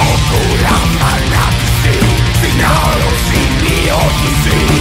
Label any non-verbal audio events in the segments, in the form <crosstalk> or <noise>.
Ocular, malaxi, finalo, simio, simio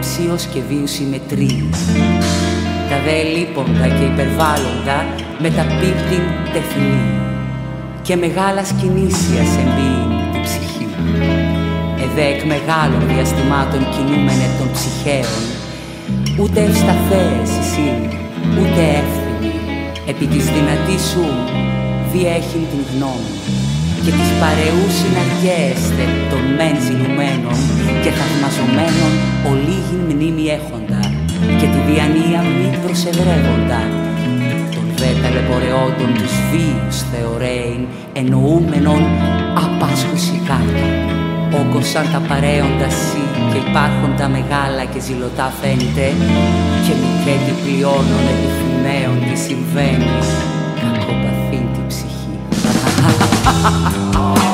μετριότητα ψίος και βίους συμμετρή. Τα δε λείποντα και υπερβάλλοντα μεταπίπτην τεθνή και μεγάλα κινήσιας εμπείην την ψυχή. Εδέ εκ μεγάλων διαστημάτων κινούμενε των ψυχαίων ούτε ευσταθέες εσύ, ούτε εύθυμη επί της δυνατής σου διέχειν την γνώμη και τις παρεούς συναργέεστε των μεν ζηλουμένων και θαυμαζομένων ολίγην μνήμη έχοντα και τη διανία μη προσευρεύοντα. Των δε ταλαιπωρεόντων τους βίους θεωρέιν εννοούμενων απάσχουση κάτω όγκος σαν τα παρέοντα σύ και υπάρχουν τα μεγάλα και ζηλωτά φαίνεται και μικρέτη πλειώνων επιθυμαίων τι συμβαίνει Ha <laughs> ha.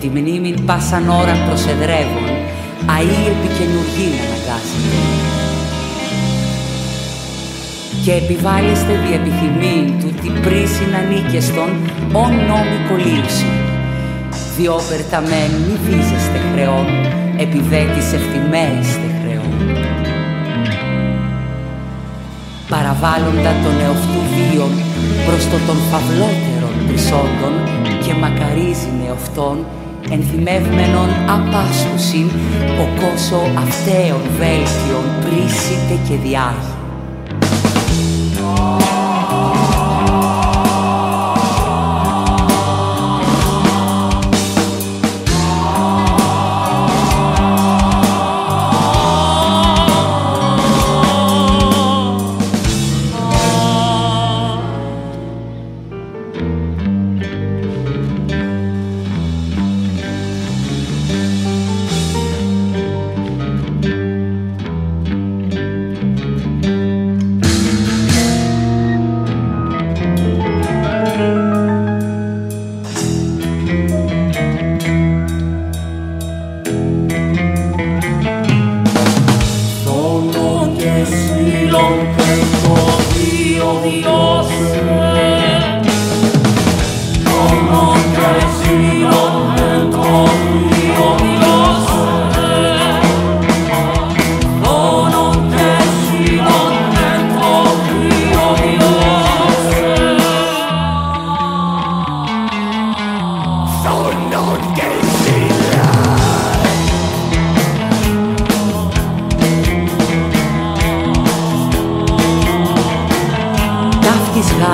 Τη μνήμη πάσαν ώρα προσεδρεύουν, αή επικαινουργήν αναγκάζεται. Και επιβάλλεστε δι' επιθυμήν του τι πρίσιν ανήκεστον ον νόμι κολύψη. Διόπερτα μεν μη βίζεστε χρεών, επιδέτης ευθυμαίεστε χρεών. Παραβάλλοντα τον εαυτού βίον προς το τον φαυλότερον τρισόντων και μακαρίζει νεοφτών ενθυμεύμενον απάσχουσιν ο κόσο αυταίων βέλτιων πρίσιτε και διάγει.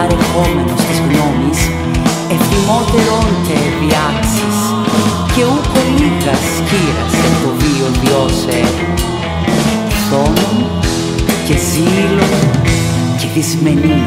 παρεχόμενος της γνώμης, ευθυμότερον και επιάξεις, και ούτε λίγας κύρασε το βίο διώσε, Φθόνο και ζήλων και δυσμενή.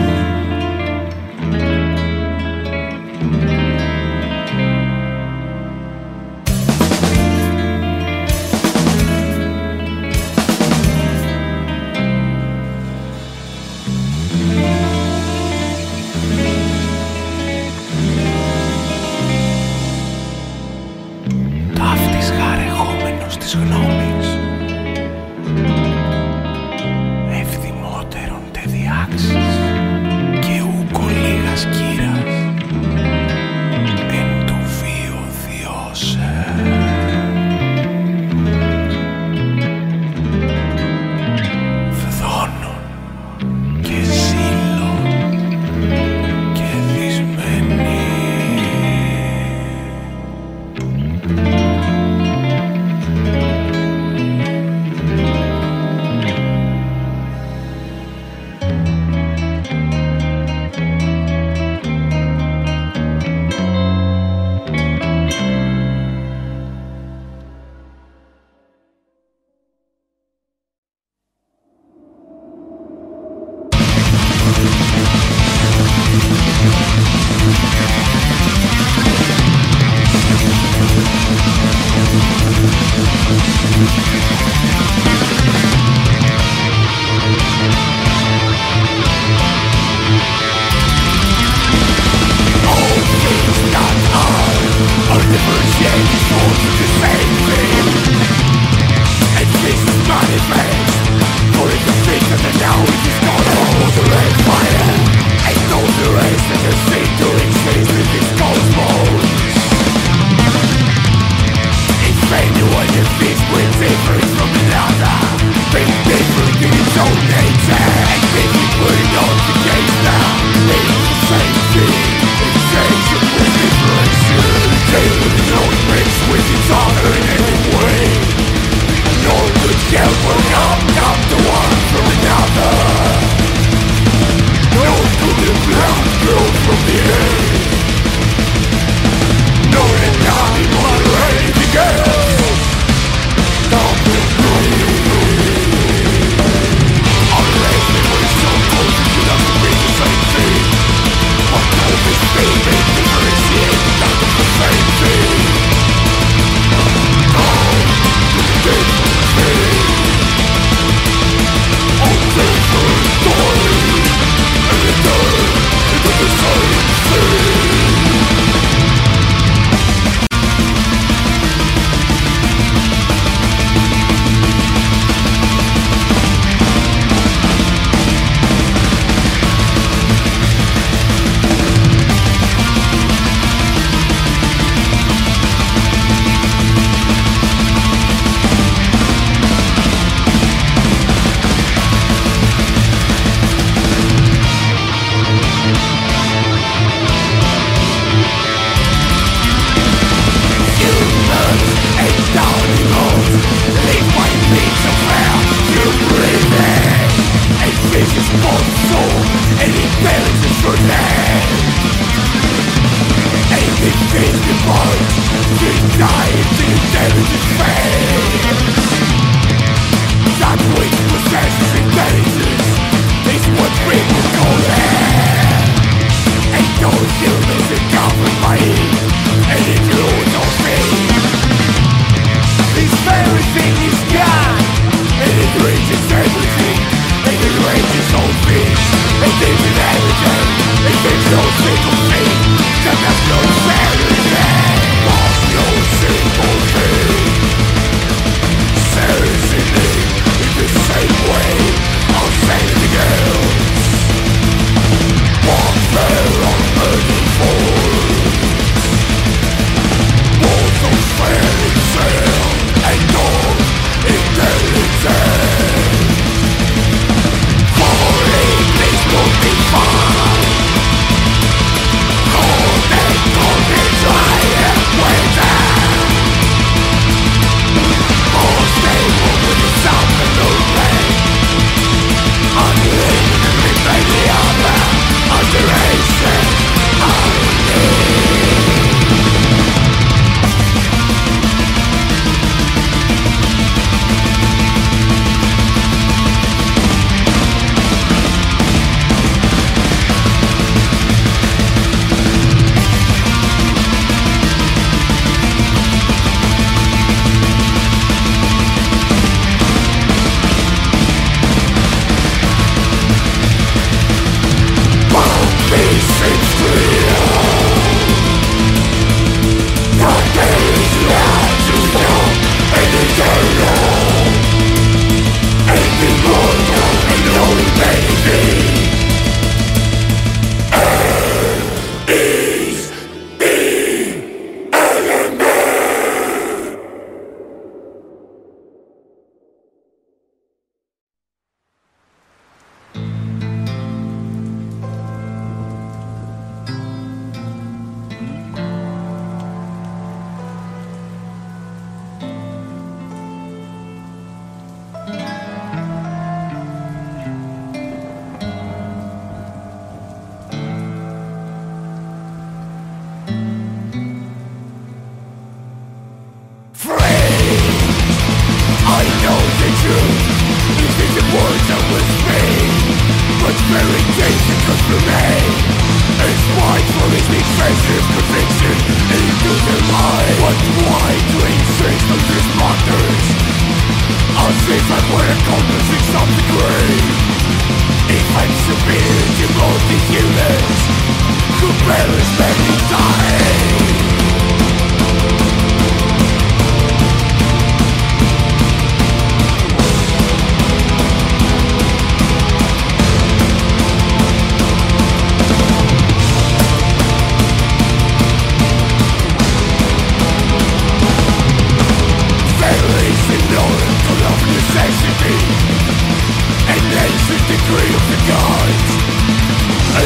Baby.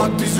walk these